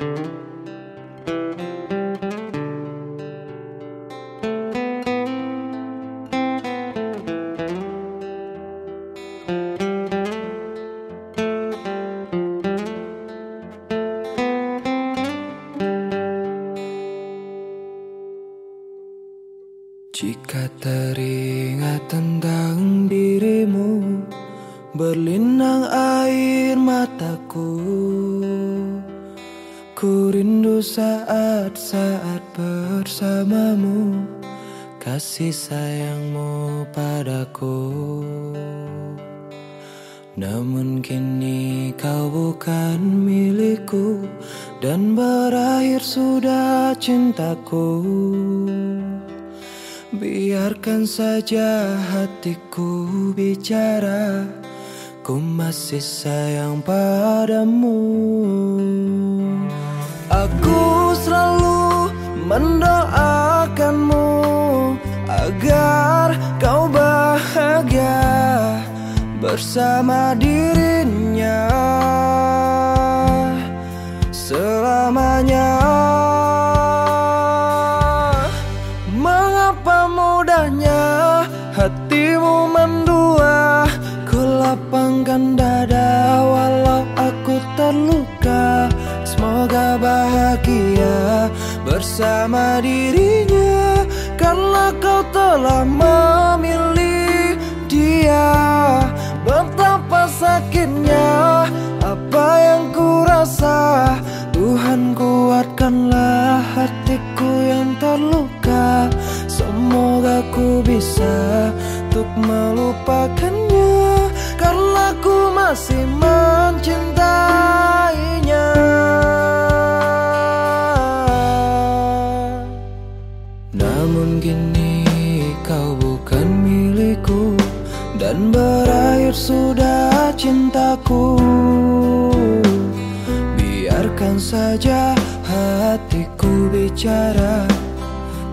Jika teringat tentang dirimu Berlinang saat-saat bersamamu Kasih sayangmu padaku. Namun kini kau bukan milikku Dan berakhir sudah cintaku. Biarkan saja hatiku bicara Ku masih sayang padamu Aku selalu mendoakanmu Agar kau bahagia Bersama dirinya. Selamanya hatimu mendua? Ku lapangkan dada walau aku terluka. Semoga bahagia bersama dirinya Karena kau telah memilih dia. Betapa sakitnya apa yang ku rasa Tuhan kuatkanlah hatiku yang terluka. Semoga ku bisa untuk melupakannya Karena ku masih mencintainya berakhir sudah cintaku. Biarkan saja hatiku bicara.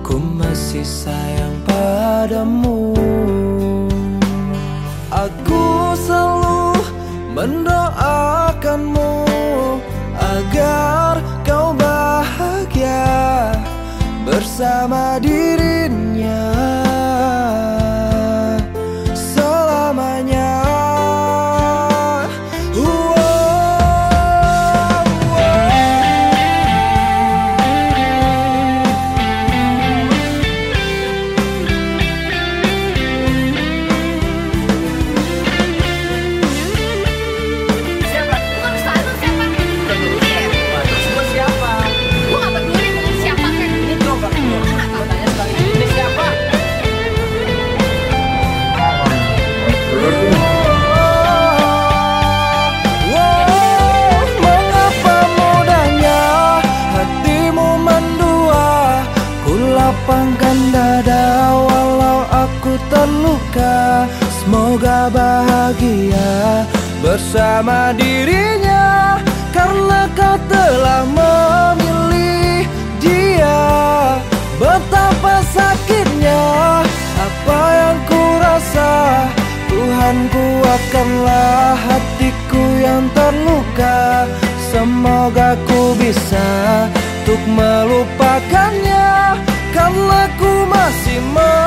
Ku masih sayang padamu. Aku selalu mendoakanmu Agar kau bahagia bersama dirinya terluka Semoga bahagia bersama dirinya Karena kau telah memilih dia. Betapa sakitnya apa yang ku rasa Tuhan kuatkanlah hatiku yang terluka. Semoga ku bisa untuk melupakannya karena ku masih mencintai